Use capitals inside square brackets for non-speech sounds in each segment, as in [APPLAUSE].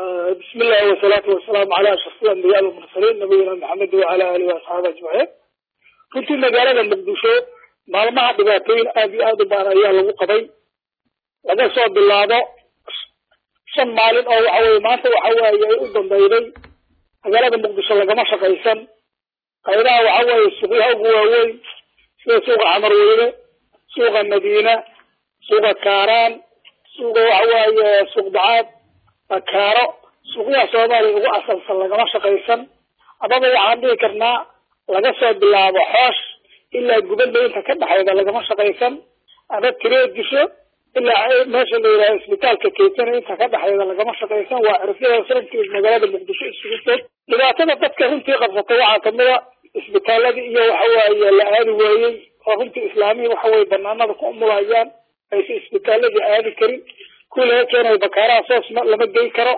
bismi illahi wasalaatu wasalaamu calaa ashrafi ambiyaa walmursaliin nabiyina maxamed wacala alihi waasxaabi ajmaciin runtii magaalada muqdisho maalmaha dhibaatooyin aada iyo aada u baan ayaa lagu qabay laga soo bilaabo shan maalin oo waxa weye maanta waxa weeye ay u dambayday magaalada muqdisho lagama shaqaysan qaydaha waxa weeye suuqyaha ugu waaweyn sida suuqa camarweyne suuqa madiina suuqa kaaraan suuqa waxa weeye suuq dacaad bakaaro suuqyaha soomaaliya ugu asalsan lagama shaqaysan. Amaba waxaan dhihi karnaa laga soo bilaabo xoosh ilaa gubadda inta ka dhexayda lagama shaqaysan. Ama tireedisho ilaa meesha la yidhaha isbitaalka keysana inta ka dhexayda lagama shaqaysan. Waa cirfyada sannadkii magaalada muqdisho isugu tog dhibaatada dadka runtii qabsatay waxaa kamida isbitaaladii iyo waxawaaye la aadi waayey. Oo runtii islaamiya waxaweye banaanada ku umulayaan aysa isbitaaladii aadi karin kuwii laga keenayo bakaaraha soos lama gey karo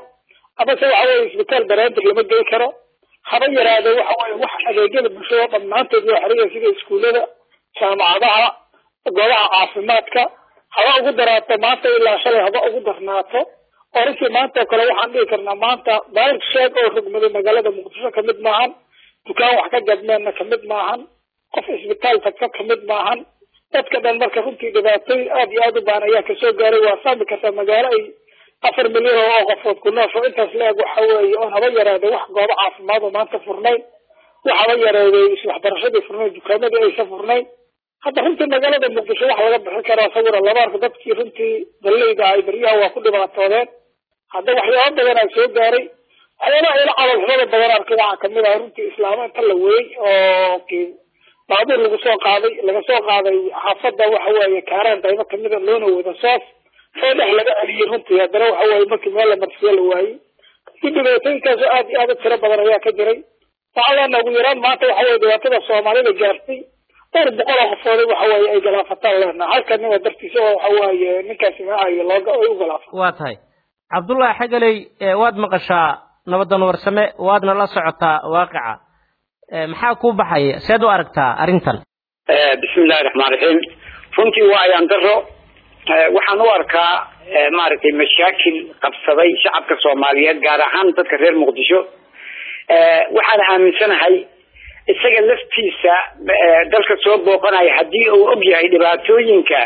amase waxaweye isbitaal banaadir lama gey karo. Haba yaraade waxa weye wax adeegyada bulshada dhammaantood loo xiriya sida iskuullada jaamacadaha goobaha caafimaadka. Haba ugu daraato maanta ilaa shalay haba ugu darnaato. Oo runtii maanta oo kale waxaan dhihi karnaa maanta baalk sheeg oo rugmaday magaalada muqdisho ka mid maahan dukaan wax ka gadmeenna ka mid maahan qof isbitaal tagta ka mid maahan dadka dhan marka runtii dhibaatooyin aada iyo aada u baan ayaa ka soo gaaray. Waa fahmi kartaa magaalo ay afar milyan oo qofood ku noosho intaas la-eg waxa weeye oon haba yaraaday wax goobo caafimaad maanta furnayn wax haba yaraaday waxbarashadii furnayn dukaamadii aysa furnayn hadda runtii magaalada muqdisho wax laga bixin karaa sawira laba arka dadkii runtii daleyda ay baryaha waa ku dhibaatoodeen. Hadda waxyaaba badan aa soo gaaray. Waxyaabaha ila calolxumada badan arkay waxaa ka mid ah runtii islaamo inta la weeyey oo baabuur lagu soo qaaday laga soo qaaday xaafada waxa weeye kaaraan qaybo kamida loona wada soos. Oo dhex laga celiyey runtii haddana waxa weye markii meel la marsiyo la waayey si dhibaatooyinkaasoo aada iyo aada u tiro badan ayaa ka jiray. Waxaa leena ugu yaraan maanta waxa weye dhibaatada soomaalida gaartay. Dhowr boqol oo qofooday waxa weye ay galaafataan leena. Halka nina dartiisa oo waxa weeye ninkaasi maahayo looga ay u galaafa waa tahay. Cabdullaahi xagaley waad maqashaa nabadan warsame waadna la socotaa waaqica maxaa kuu baxaya seed u aragtaa arrintan. Bismi illahi raxmaan raxiim runtii waa ayaan daro waxaan u arkaa maaragtay mashaakil qabsaday shacabka soomaaliyeed gaar ahaan dadka reer muqdisho. Waxaan aaminsanahay isaga laftiisa dalka soo booqanaya haddii uu og yahay dhibaatooyinka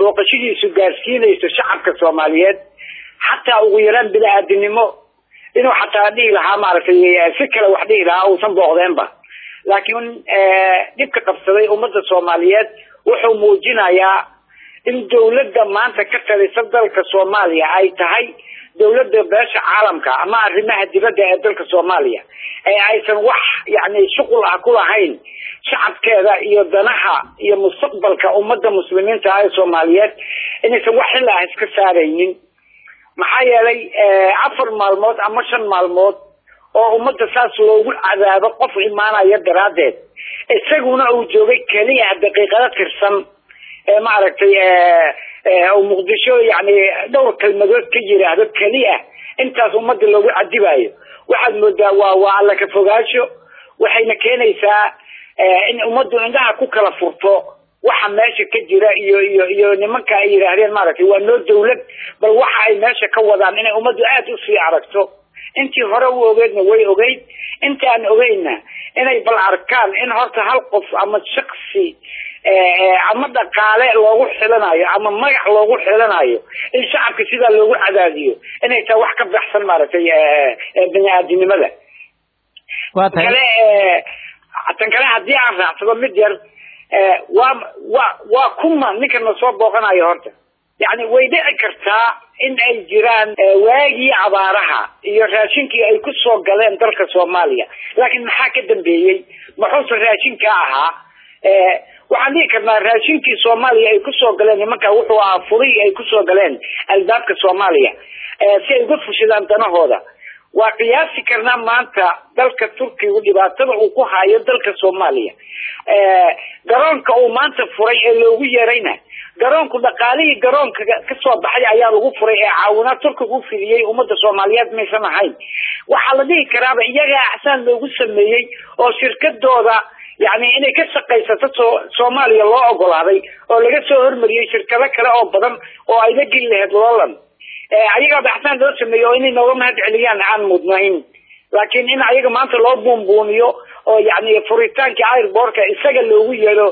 booqashadiisu gaarsiinayso shacabka soomaaliyeed xataa ugu yaraan bini-aadinimo inuu xataa dhihi lahaa maaragtay si kale wax dhihi lahaa uusan booqdeenba. Laakiin dhibka qabsaday ummadda soomaaliyeed wuxuu muujinayaa in dawladda maanta ka talisa dalka soomaaliya ay tahay dawladda beesha caalamka ama arrimaha dibadda ee dalka soomaaliya. Ee aysan wax yani shuqul ah ku lahayn shacabkeeda iyo danaha iyo mustaqbalka ummadda muslimiinta ee soomaaliyeed inaysan wax xil ah iska saaraynin maxaa yeelay afar maalmood ama shan maalmood oo ummadda saas loogu cadaabo qof imaanaya daraaddeed isaguna uu joogay keliya daqiiqado tirsan. Ee maaragtay muqdisho yani dhowr kelmadood ka yiraahdo keliya intaas ummadda loogu cadibayo waxaad moodaa waa waa alla ka fogaansho waxayna keenaysaa in ummaddu indhaha ku kala furto waxa meesha ka jira iyo iyo iyo nimanka ay yidhaahdeen maaragtay waa noo dawlad bal waxa ay meesha ka wadaan inay ummaddu aada u sii aragto. Intii hore u ogeydna way ogeyd inta aan ogeynna inay bal arkaan in horta hal qof ama shaksi ama dhaqaale loogu xilanayo ama magac loogu xilanayo in shacabka sidaa loogu cadaadiyo inay tahay wax ka baxsan maaragtay bini-aadinimada. Kale tan kale haddii aan raacsado mid yar waa wa waa kuma ninkana soo booqanayo horta. Yani way dhici kartaa in ay jiraan waagii abaaraha iyo raashinkii ay ku soo galeen dalka soomaaliya. Laakiin maxaa ka dambeeyey? Muxuuse raashinka ahaa waxaan dhihi karnaa raashinkii soomaaliya ay ku soo galeen nimanka wuxuu ahaa furi ay ku soo galeen albaabka soomaaliya. Si ay uga fushadaan danahooda waa qiyaasi karnaa maanta dalka turkigu dhibaatada uu ku hayo dalka soomaaliya. Garoonka uu maanta furay ee loogu yeerayna garoonku dhaqaalihii garoonka ka soo baxay ayaa lagu furay ee caawinaad turkiga u fidiyey ummadda soomaaliyeed maysan ahayn. Waxaa la dhihi karaaba iyagaa axsaan loogu sameeyey oo shirkadooda yani inay ka shaqaysato so soomaaliya loo ogolaaday oo laga soo hormariyey shirkado kale oo badan oo ayla geli lahayd loolan ayagaa baxsaan loo sameeyo oo inay nooga mahad celiyaan aan mudnayn. Laakiin in ayaga maanta loo buunbuuniyo oo yani furitaankii airbortka isaga loogu yeero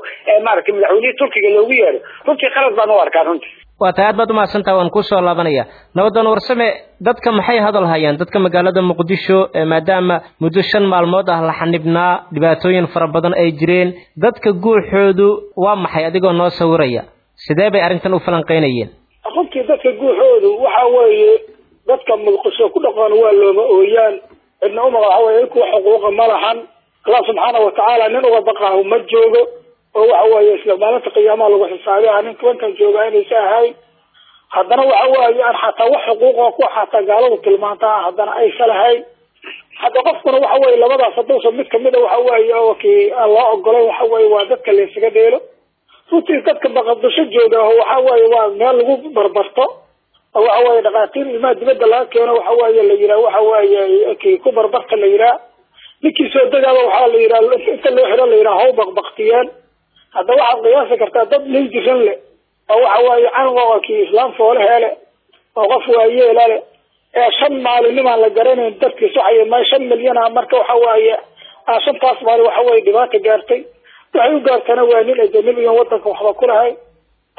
maaragtay madaxweynihii turkiga loogu yeero runtii qalad baan u arkaa runtii. Waa tahay aad baad umahadsantaha waan ku soo laabanaya. Nabadan warsame dadka maxay hadal hayaan? Dadka magaalada muqdisho maadaama muddo shan maalmood ah la xanibnaa dhibaatooyin fara badan ay jireen dadka guuxoodu waa maxay adigoo noo sawiraya? Sidee bay arrintan u falanqeynayeen runtii dadka guuxoodu waxa weeye dadka muqdisho ku dhaqan waa looma ooyaan. Cidna uma waxa weye kuwa xuquuqa ma lahan. Allah subxaana watacaala nin uga baqaahu ma joogo oo waxa weeye isla maalinta qiyaamaha lagu xisaabiha nin kuwankan jooga inaysa ahayn. Haddana waxa weeye aan xataa wax xuquuqa kuwa xataa gaaladu tilmaantaa haddana aysa lahayn. Hadda qofkuna waxa weye labadaas haduusa mid kamida waxa weeye oo kii loo ogolayn waxa weye waa dadka laysaga dheelo runtii dadka baqadasho jooga oo waxa weye waa meel lagu barbarto oo waxa weye dhakhaatiir ilmaha dibadda laga keeno waxa weye la yidhaha waxa weye kii ku barbarta la yidhaha ninkii soo degaaba waxaa la yidhaha inta loo xiro la yidhaha haw baqbaktiyeen hadda waxaad qiyaasi kartaa dad lay jiran le oo waxa weeye canuga oo kii islaam foole hele oo qof waayeela le ee shan maalinimaan la garanayn dadkiis waxay ma shan milyan ah marka waxa waaye shantaas maalin waxa weye dhibaata gaartay waxay u gaartana waa nin ajanabigan wadanka waxba ku lahay.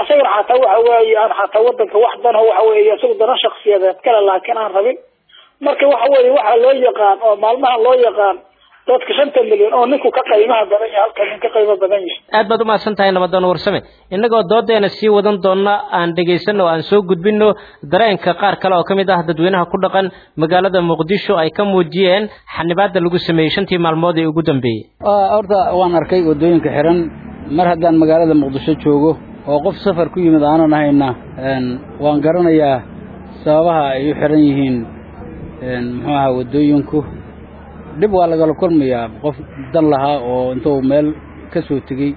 Isagana xataa waxa weeye aan xataa wadanka wax dana waxa weeye isagu dana shaksiyadeed kale laakiin aan rabin. Marka waxa weeye waxaa loo yaqaan oo maalmahan loo yaqaan dadka shanta milyan oo ninku ka qiimaha badan yahay halka nin ka qiimo badan yahay. Aad baad umahadsan tahay nabadoon warsame. Innagoo doodeena sii wadan doonna aan dhegaysano aan soo gudbino dareenka qaar kale oo ka mid ah dadweynaha ku dhaqan magaalada muqdisho ay ka muujiyeen xanibaada lagu sameeyey shantii maalmood ee ugu dambeeyey. Horta waan arkay waddooyinka xiran. Mar haddaan magaalada muqdisho joogo oo qof safar ku yimid aanan ahayna waan garanayaa sababaha ay u xiran yihiin muxuu ahaa waddooyinku dhib waa lagala kulmayaa qof dan lahaa oo intuu meel ka soo tegey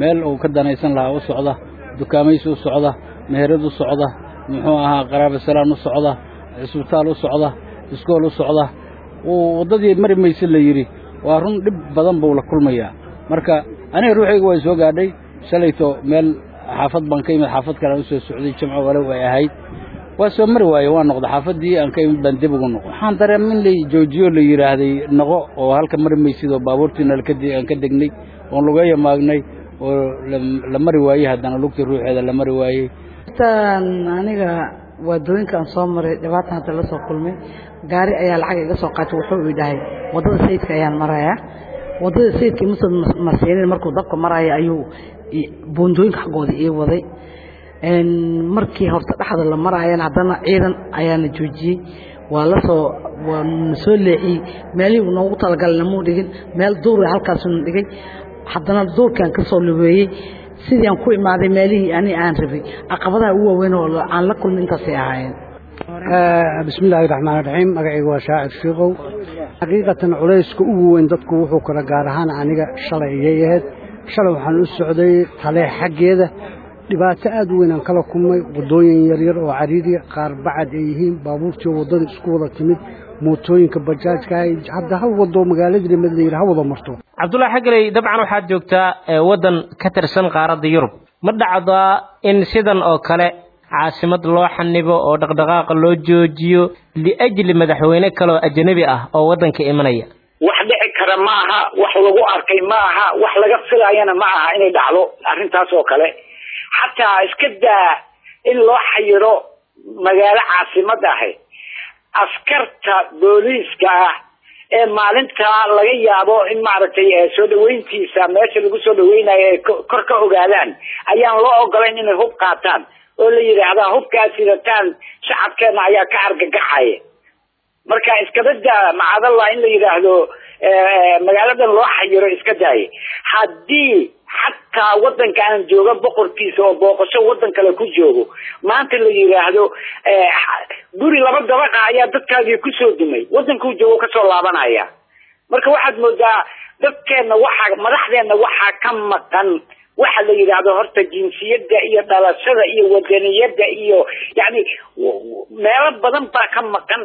meel uu ka danaysan lahaa u socda dukaamaysi u socda meherad u socda muxuu ahaa qaraabasalaan u socda cisbitaal u socda iskool u socda uu waddadii mari mayse la yidhi waa run dhib badan buu la kulmayaa. Marka aniga ruuxayga waa soo gaadhay shalayto meel xaafad baan ka imid xaafad kale aan u soo socday jamco walow ay ahayd waa soo mari waaye waa noqda xaafaddii aan ka imid baan dib ugu noqo waxaan dareema in joojiyo la yidhaahday noqo oo halka mari maysid oo baabuurtiina aan ka degnay oon lugeeya maagnay oo la mari waayey haddana lugtii ruuxeeda la mari waayey. Tan aniga waadooyinka aan soo maray dhibaatan hadda la soo kulmay gaari ayaa lacag iga soo qaatay wuxuu ii dhahay waddada sayidka ayaan marayaa waddada sayidka imusa marsiinin markuu dabka maraya ayuu buundooyinka xaggooda ii waday markii horta dhexda la maraayana haddana ciidan ayaana joojiyey. Waa la soo waa na soo leexiyey meelihii noogu talagalay namuu dhigin. Meel duura halkaasuna dhigay. Haddana duurkaan ka soo lubeeyey. Sidii aan ku imaaday meelihii ani aan rabay. Caqabadaha ugu waaweyn oo aan la kulmin intaasay ahaayeen. Bismi illaahi raxmaan raxiim magacayga waa shaacir shiikow xaqiiqatan culayska ugu weyn dadku wuxuu kala gaar ahaan aniga shalay iyay ahayd. Shalay waxaan u socday talee xaggeeda dhibaato aad u weyn aan kala kulmay. Waddooyin yaryar oo cariiriya qaar bacad ay yihiin. Baabuurtii waddada isku wada timid. Mootooyinka bajaajka hadda hal waddo magaaladii mad layidhi ha wada marto. Cabdullahi xagaley dabcan waxaad joogtaa waddan ka tirsan qaaradda yurub. Ma dhacdaa in sidan oo kale caasimad loo xanibo oo dhaqdhaqaaqa loo joojiyo liajli madaxweyne kaleoo ajnabi ah oo waddanka imanaya? Wax dhici kara ma aha wax lagu arkay ma aha wax laga filayana ma aha inay dhacdo. Arrintaas oo kale xataa iska daa in loo xayiro magaalo caasimad ahi. Askarta booliiska ah ee maalintaa laga yaabo in maaragtay soo dhaweyntiisa meesha lagu soo dhaweynayo ay kor ka ogaadaan ayaan loo ogolayn inay hub qaataan oo la yidhaahdaa hubkaad sidataan shacabkeena ayaa ka argagaxaya marka iskaba daa macadallah in la yidhaahdo magaaladan loo xayiro iska daaya haddii xataa wadanka aan jooga boqorkiisa oo booqasho wadan kale ku joogo. Maanta la yidhaahdo guri laba dabaqa ayaa dadkaagii ku soo dumay. Wadankuu joogo ka soo laabanaya. Marka waxaad moodaa dadkeena waxaa madaxdeena waxaa ka maqan. Waxa la yidhaahdo horta jinsiyadda iyo dhalashada iyo wadaniyadda iyo yani meelo badan baa ka maqan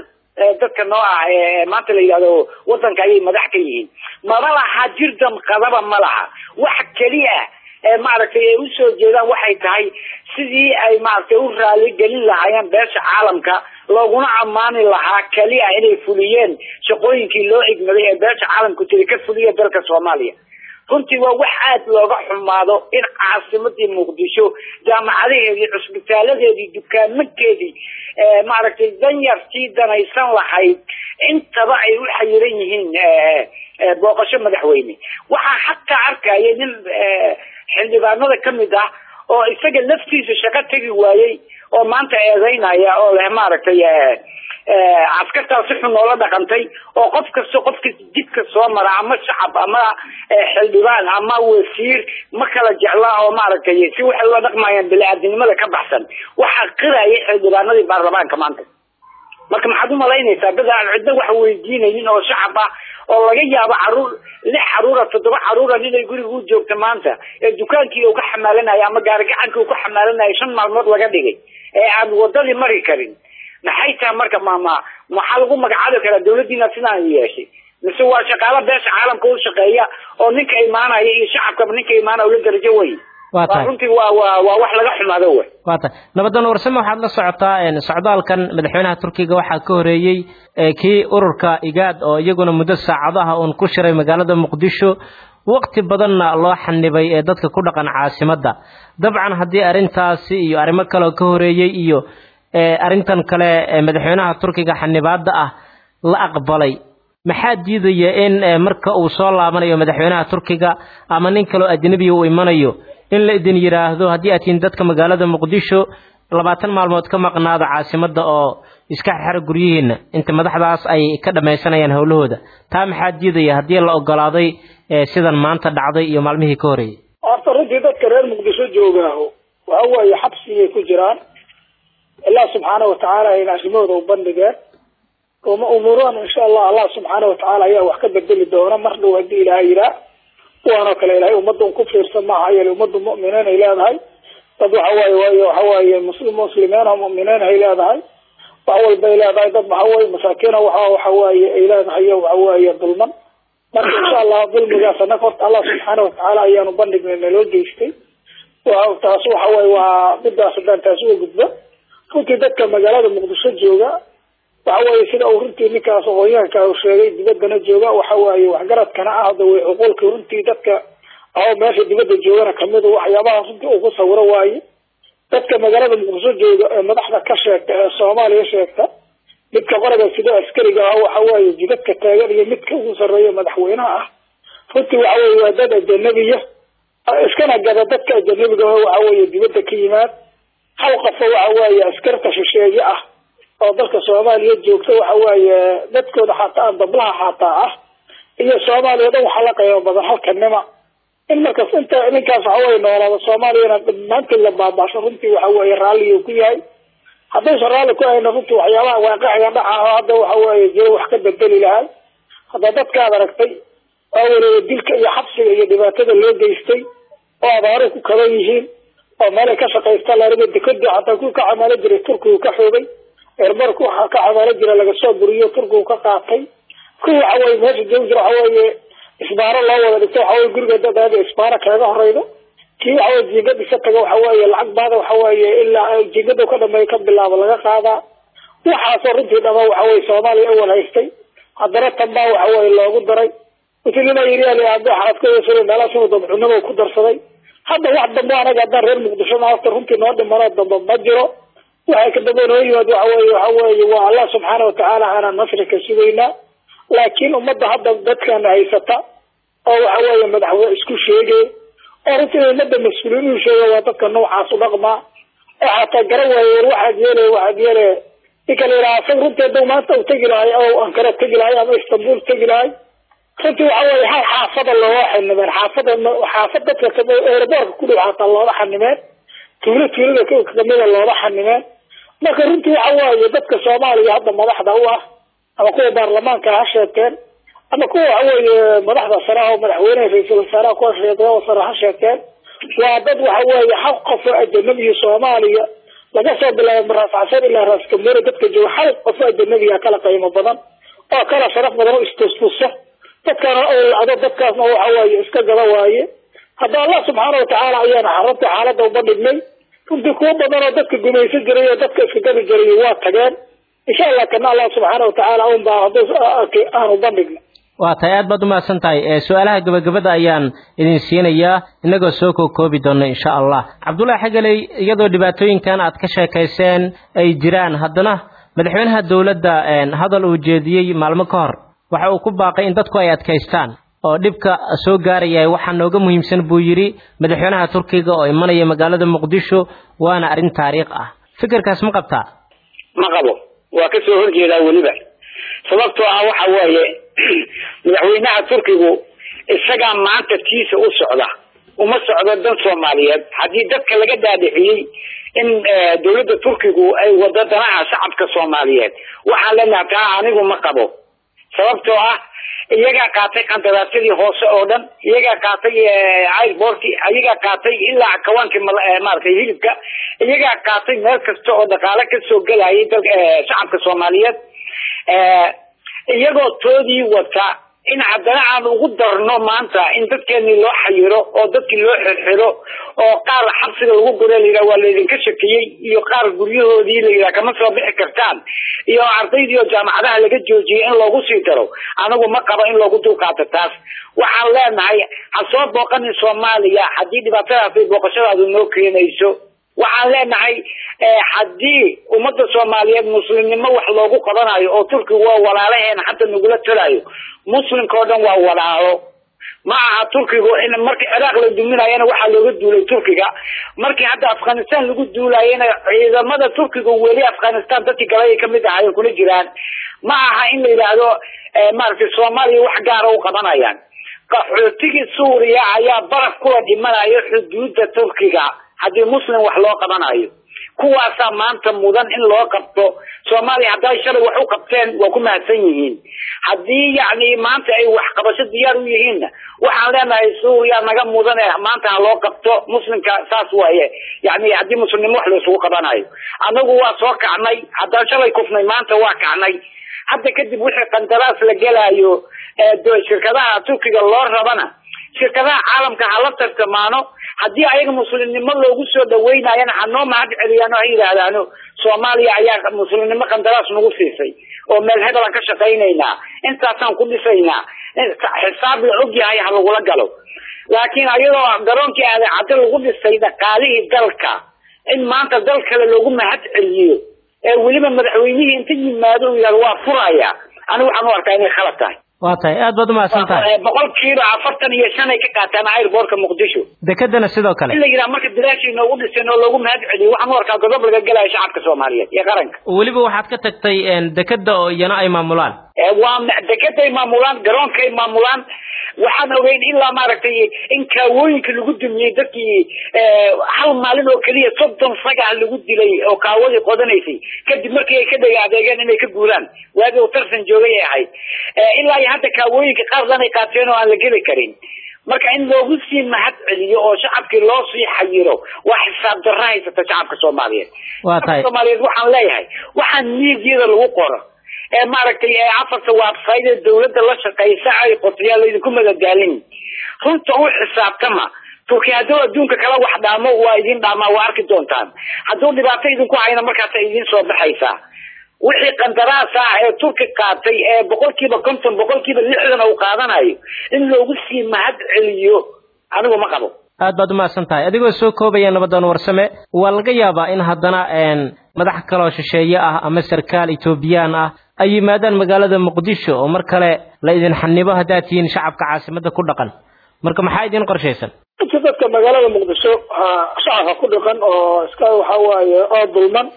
dadka noo ah maanta la yidhahdo wadanka ayay madax ka yihiin. Maba laha jirdam qadaba ma laha. Wax keliya maaragtay ay u soo jeedaan waxay tahay sidii ay maaragtay u raali gelin lahaayeen beesha caalamka looguna ammaani lahaa keliya inay fuliyeen shaqooyinkii loo igmaday ee beesha caalamku tiri ka fuliya dalka soomaaliya runtii waa wax aada looga xumaado in caasimadii muqdisho jaamacadaheedii cusbitaaladeedii dukaamakeedii maaragtay danyartii danaysan lahayd intaba ay u xayiran yihiin booqasho madaxweyne. Waxaa xataa arkaya nin xildhibaanada ka mid ah oo isaga laftiisa shaqo tegi waayey oo maanta eedeynaya oo leh maaragtay askartaa si xun noola dhaqantay oo qof kasta qofka jidka soo mara ama shacab ama xildhibaan ama wasiir ma kala jeclaa oo maaragtay si waxay ula dhaqmayaan bini-aadinimada ka baxsan waxaa qiraya xildhibaanadii baarlamaanka maanta. Marka maxaad umalaynaysaa dad aan cidna wax weydiinaynin oo shacab ah oo laga yaabo carruur caruura toddoba caruuran inay guriga u joogto maanta ee dukaankii uu ka xamaalanayo ama gaarigacankii uu ka xamaalanayo shan maalmood laga dhigay ee aan wadadii mari karin. Maxay tahay marka mama maxaa lagu magacaabi karaa dawladiina sidaan yeeshay. Mise waa shaqaalo beesha caalamka u shaqeeya oo ninka imaanaya iyo shacabkaba ninka imaanaya ula darajo wey waa tahay runtii waa wax laga xumaado wey. Waa tahay. Nabadan warsame waxaad la socotaa socdaalkan madaxweynaha turkiga waxaa ka horeeyey kii ururka igaad oo iyaguna muddo saacadaha uun ku shiray magaalada muqdisho waqti badanna loo xanibay ee dadka ku dhaqan caasimadda. Dabcan haddii arrintaasi iyo arrimo kaleoo ka horeeyey iyo arrintan kale madaxweynaha turkiga xanibaada ah la aqbalay. Maxaa diidaya in marka uu soo laabanayo madaxweynaha turkiga ama nin kaloo ajnabiya uu imanayo in la idin yidhaahdo haddii aad tihiin dadka magaalada muqdisho labaatan maalmood ka maqnaada caasimadda oo iska xera guryihiina inta madaxdaas ay ka dhammaysanayaan howlahooda. Taa maxaa diidaya haddii la ogolaaday sidan maanta dhacday iyo maalmihii ka horeeyey horta runtii dadka reer muqdisho joogaaho waxa weeye xabsigay ku jiraan. Allah subxaana watacaala ayna arrimahooda u bandhigeen. Uma umuuraan insha allah allah subxaana watacaala ayaa wax ka bedeli doona. Mar dhow haddii ilaahay yihaa kuwaanoo kale ilahay ummadda un ku fiirsan maaha ummaddu mu'miniin ay leedahay. Dad waxa waaye waayo waxa waaye muslim muslimiin oo mu'miniin ay leedahay. Wax walbay leedahay dad waxa waaye masaakiina waxa waxa waaye ay leedahay waxa waaye dulman. Marka insha allah dulmigaas annaga horta allah subxaana watacaala ayaanu bandhignay naloo geystay taas waxa waaye waa midaas haddaan taasi uga gudbo runtii dadka magaalada muqdisho jooga waxa weeye sida uu runtii ninkaas aqoonyahanka uu sheegay dibaddana jooga waxa waaye waxgaradkana ah hada way xuquuqkii runtii dadka ahoo meesha dibadda joogana ka mid waxyaabaha runtii uu ku sawiro waaye. Dadka magaalada muqdisho jooga ee madaxda ka sheegta ee soomaaliya sheegta midka qoraga sida askariga ah waxa waaye jidadka taagan iyo midka ugu sarreeya madaxweynaha ah. Runtii waxa weye waa dad ajanabiya iskana gada dadka ajanabiga waxa weeye dibadda ka yimaad. Hal qofo waxa weeye askarta shisheeye ah oo dalka soomaaliya joogta waxa weeye dadkooda xataa dablaha xataa ah iyo soomaaliya dhan waxaa la qiimo badan halkanima. In markaas inta ninkaas waxa weye noolaada soomaaliyana dhammaanteed la baabasho runtii waxa weeye raalliga ku yahay. Haddaysan raalli ku hayna runtii waxyaabaha waaqiciga dhaca hadda waxa weeye jiro wax ka bedeli lahay hadda dadkaad aragtay oo weliba dilka iyo xabsiga iyo dhibaatada loo geystay oo abaaray ku kaban yihiin oo meelay ka shaqaysta laariga dekadii xataa ku ka camaalo jiray turkigu ka xoogay eermarku waxaa ka camaalo jira laga soo buriyo turkigu ka qaatay. Kuwii waxa weye meesha joogi jira waxa weeye isbaaro loo wada dhigto waxa weye guriga dadaada isbaaro kaga horeydo kii waxa weye jiingad isa taga waxa weeye lacag baada waxa weeye ilaa jiingada ka dhameeya ka bilaabo laga qaadaa waxaasoo runtii dhama waxa weye soomaaliya awal haystay. Haddana tan baa waxa weye loogu daray. Muslima yiriyaal aabe xaafkooda meelahaas inuu dabcunimo ku darsaday. Hadda wax dambe anaga haddaan reer muqdisho horta runtii noo dhimanoo dambe ma jiro waxay ka dambe noo yimaad waxa weye waxa weye waa allah subxaana watacaala aanaan nasri ka sugaynaa laakiin ummadda hadda dadkana haysata oo waxa weeye madaxweyne isku sheegay oo runtii ummadda mas'uuliin uu sheega waa dadka noocaas u dhaqmaa oo xataa gara waaye waxaad yeele waxaad yeele ninka la asag runtii hadduu maanta u tegi lahay oo ankara tegi lahay ama istanbul tegi lahay. Runtii waxa weye hal xaafada looga xanimeen xaafada xaafad dadka eeraboorka ku dhow xataa looga xanimeen tuulo tuulada kamida looga xanimeen marka runtii waxa weeye dadka soomaaliya hadda madaxda u ah ama kuwa baarlamaanka ha sheegteen ama kuwa waxa weeye madaxda sare oo madaxweyneha ra'iisul wasaaraha kuwa sheegay sare ha sheegteen waa dad waxa weeye hal qof oo soomaaliya laga soo bilaabo maraas casar ilaa raas dadka jooga hal qof oo ajanabiya kala qiimo badan oo kala sharaf badan oo istustusa dadkana ado dadkaasna waxa weeye iska gada waaye. Hadda allah subxaana watacaala ayaana xarabta xaaladda uba dhignay runtii kuwo badan oo dadka gumaysan jiray oo dadka iska gabi jiray waa tageen. Insha allah kana allah subxaana watacaala un baa aanu bandhigna waa tahay aad baad umahadsan tahay. Su'aalaha gabagabada ayaan idin siinayaa inagoo soo kookoobi doona insha allah. Cabdullaahi xagaley iyadoo dhibaatooyinkan aad ka sheekayseen ay jiraan haddana madaxweynaha dowladda hadal uu jeediyey maalmo ka hor waxa uu ku baaqay in dadku ay adkaystaan oo dhibka soo gaaraya waxaa nooga muhiimsan buu yidhi madaxweynaha turkiga oo imanaya magaalada muqdisho waana arrin taariikh ah. Fikirkaas ma qabtaa? Ma qabo. Waa ka soo horjeedaa weliba. Sababtoo ah waxa weeye [CLEARS THROAT] madaxweynaha turkigu isagaa maanta tiisa u socda. Uma socdo dan soomaaliyeed. Haddii dadka laga dhaadhiciyey in dawladda turkigu ay wado danaha shacabka soomaaliyeed waxaan leenaha taa anigu ma qabo. Sababtoo ah iyagaa qaatay qandaraasyadii hoose oo dhan iyagaa qaatay airborti iyagaa qaatay ilaa kawaankii maaragtay hilibka iyagaa qaatay meel kasta oo dhaqaale ka soo gelayay dalka shacabka soomaaliyeed. Iyagoo toodii wata in haddana aan ugu darno maanta in dadkeenii loo xayiro oo dadkii loo xirxiro oo qaar xabsiga lagu guro layidhaha waa laydinka shakiyey iyo qaar guryahoodii layidhaha kama soo bixi kartaan iyo ardaydii oo jaamacadaha laga joojiyey in loogu sii daro anigu ma qabo in loogu dulqaato taas. Waxaan leenahay ha soo booqanin soomaaliya haddii dhibaatadaasi booqashadaadu noo keenayso waxaan leenahay haddii ummadda soomaaliyeed muslimnimo wax loogu qabanayo oo turkigu waa walaalaheen hadda nagula tolayo muslimka oo dhan waa walaalo. Ma aha turkigu in markii ciraaq la duminayana waxaa looga duulay turkiga. Markii hadda afghanistan lagu duulayana ciidamada turkiga weli afghanistan dadkii galay ay ka mid ahaayeen kula jiraan. Ma aha in la yidhaahdo maaragtay soomaaliya wax gaara u qabanayaan. Qaxootigii suuriya ayaa baraf kula dhimanayo xuduudda turkiga haddii muslim wax loo qabanayo. Kuwaasaa maanta mudan in loo qabto. Soomaaliya hadday shalay wax u qabteen waa ku mahadsan yihiin. Haddii yacni maanta ay waxqabasho diyaar u yihiinna waxaan leenahay suuriya naga mudan ee maanta ha loo qabto. Muslimka saas waaye yani haddii muslimnimo wax laysugu qabanayo. Annagu waa soo kacnay haddaan shalay kufnay maanta waa kacnay. Hadda kadib wixii qandaraas la gelaayo shirkadaha turkiga loo rabana shirkadaha caalamka hala tartamaano haddii ayaga muslimnimo loogu soo dhaweynayana hanoo mahad celiyaano ha yidhaahdaano soomaaliya ayaa muslimnimo qandaraas nagu siisay oo meel hebel aan ka shaqaynaynaa. Intaasaan ku dhisaynaa. Xisaab la og yahay ha lagula galo. Laakiin ayadoo garoonkii aadacaddi lagu dhisay dhaqaalihii dalka in maanta dal kale loogu mahad celiyo ee weliba madaxweynihii inta yimaado u waa furaya anigu waxaan u arkaa inay khalad tahay waa tahay. Aad baad umahadsan tahay. Boqolkiiba afartan iyo shan ay ka qaataan airbortka muqdisho. Dekedana sidoo kale. In la yidhaha marka bilaashii noogu dhiseen oo loogu mahad celiyo waxaan u arkaa godob laga gelayo shacabka soomaaliyeed iyo qaranka. Weliba waxaad ka tagtay dekeda oo iyana ay maamulaan. Waa dekeday maamulaan garoonkay maamulaan waxaan ogeyn ilaa maaragtay in kaawooyinka lagu dumiyey dadkii hal maalin oo keliya soddon sagax lagu dilay oo kaawadii qodanaysay kadib markii ay ka dhega adeegeen inay ka guulaan waagii uu tarsan joogay ay ahayd ilaa iyo hadda kaawooyinka qaar dhan ay qaateen oo aan la geli karin. Marka in loogu sii mahad celiyo oo shacabkii loo sii xayiro waa xisaab darro haysata shacabka soomaaliyeed. Tahay. Soomaaliyeed waxaan leeyahay waxaan miidyada lagu qoro ee maaragtay afarta website ee dawladda la shaqaysa ay qotiyaa laydinku madadaalin runta u xisaabtama turki hadduu adduunka kala wax dhaamo waa idin dhaamaa waa arki doontaan. Hadduu dhibaato idinku hayna markaasa idin soo baxaysaa. Wixii qandaraas ah ee turki qaatay ee boqolkiiba konton boqolkiiba lixdan uu qaadanayo in loogu sii mahad celiyo anigu ma qabo. Aad baad umahadsan tahay. Adigoo soo koobaya nabadoon warsame waa laga yaabaa in haddana madax kaloo shisheeye ah ama sarkaal etoobiyaan ah ay yimaadaan magaalada muqdisho oo mar kale la idin xanibo haddaad tihiin shacabka caasimadda ku dhaqan. Marka maxaa idin qorshaysan? Dadka magaalada muqdisho shacabka ku dhaqan oo iska waxa waaye oo dulman.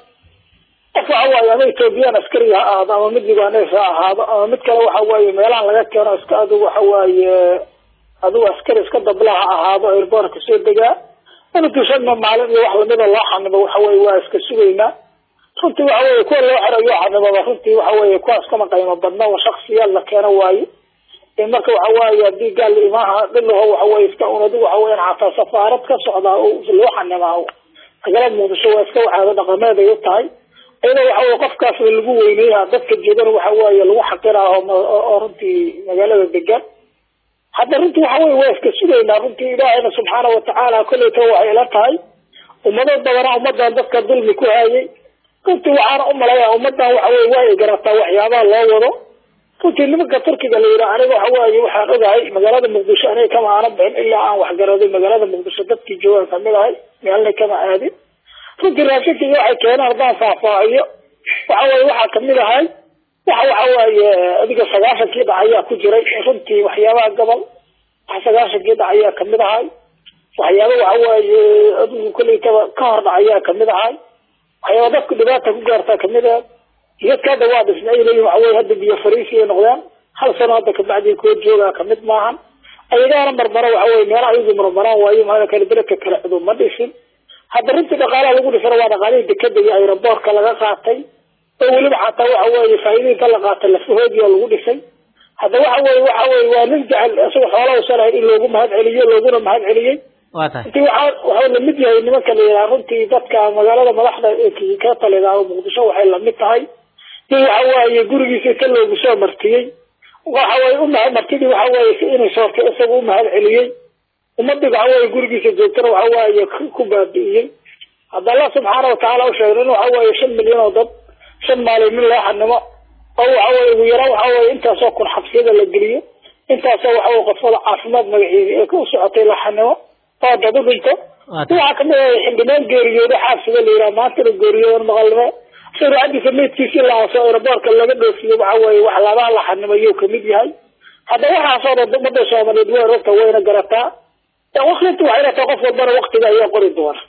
Qof waxa waaye ama etoobiyaan askari ha ahaado ama mid libanees ha ahaado ama mid kale waxa waaye meelahan laga keeno iska adigu waxa waaye adigu askari iska dabla ha ahaado airbortka soo degaa intuu shan maalin iyo wax lamida loo xanibo waxa weye waa iska sugaynaa runtii waxa weye kuwa loo xerayo xanibaba runtii waxa weye kuwaas kama qiimo badna oo shaksiyaal la keeno waaye marka waxa waaye haddii gaal imaha dhilaho waxa weye iska un adigu waxa weyan xataa safaarad ka socdaa loo xanibaa magaalada muqdisho waa iska waxaada dhaqameed ay u tahay. Iyadoo waxa weye qofkaas lagu weyneeya dadka joogana waxa waaye lagu xaqira oo runtii magaalada degan. Hadda runtii waxa weye waa iska sugaynaa runtii ilaahayna subxaana watacaala kolleyta waxay ila tahay. Ummado badana ummadan dadka dulmi ku hayay runtii waxaana u malaya ummadan waxa weye waa ay garataa waxyaabaha loo wado. Runtii nimanka turkiga la yidhaha aniga waxa waaye waxaan ogahay magaalada muqdisho aniga kama aana bixin ilaa aan waxgaraday magaalada muqdisho dadkii joogaan ka mid ahay meelna kama aadin. Runtii raashinka waxay keenaan haddaan faahfaahiyo. Waxa weye waxaa ka mid ahay waxa waxa waaye adiga sagaashankii dhac ayaa ku jiray runtii waxyaabaha gobol sagaashankii dhac ayaa ka mid ahay. Waxyaaba waxa waaye adigu kolleytaba ka hor dhac ayaa ka mid ahay waxyaaba dadku dhibaata ku gaartaa ka mid ah dadka hadda waa dhisnay ay leeyihiin waxa weye hadda biyo fariisi ay noqdeen hal sano hadda kabacdii kuwa joogaa ka mid maahan. Ayagaana marmaro waxa weye meelaha iyagu marmaraan waayo maaa kale beledka kale cudu ma dhisin. Hadda runtii dhaqaalaha lagu dhisana waa dhaqaalihii dekeda iyo aeroboortka laga qaatay. Oo weliba xataa waxa weeye faa'iidinka la qaatay lafahoodii oo lagu dhisay. Hadda waxa weye waxa weye waa nin jecel isaga xoolaha usalahay in loogu mahad celiyo looguna mahad celiyey waa tahay. Waxa waxuu la mid yahay nimanka la yidhaha runtii dadka magaalada madaxda ka talida oo muqdisho waxay la mid tahay. Nin waxa waaye gurigiisa inta loogu soo martiyey. Waxa weye umahad martidii waxa si inay soortay isaga u mahad celiyey. Ummadii waxa weye gurigiisa joogtana waxa waaye ku baabi'iyey hadda allah subxaana watacaala u sheegay in waxa weeye shan milyan oo dad shan maalin nin loo xanimo oo waxa weye ugu yaraan waxa weye intaasoo kun xabsiyada la geliyo. Intaasoo waxa weye qofada caafimaad magaciisa ee u socotay la xanimo oo dad u dhinto waxaa ka mid xildhibaan geeriyooda xaabsiga la yidhaha maantana geeriyoodan maqalnimo sharcadiisa meydkiisi la aaso aeroboortka laga dhoofiyo waxa weye waxlaabaha la xanimayo ka mid yahay. Hadda waxaasoo dhan umada soomaaliyeed way rogta wayna garataa. Wakti waxay rataa qof walbana waktiga ayaa qori doona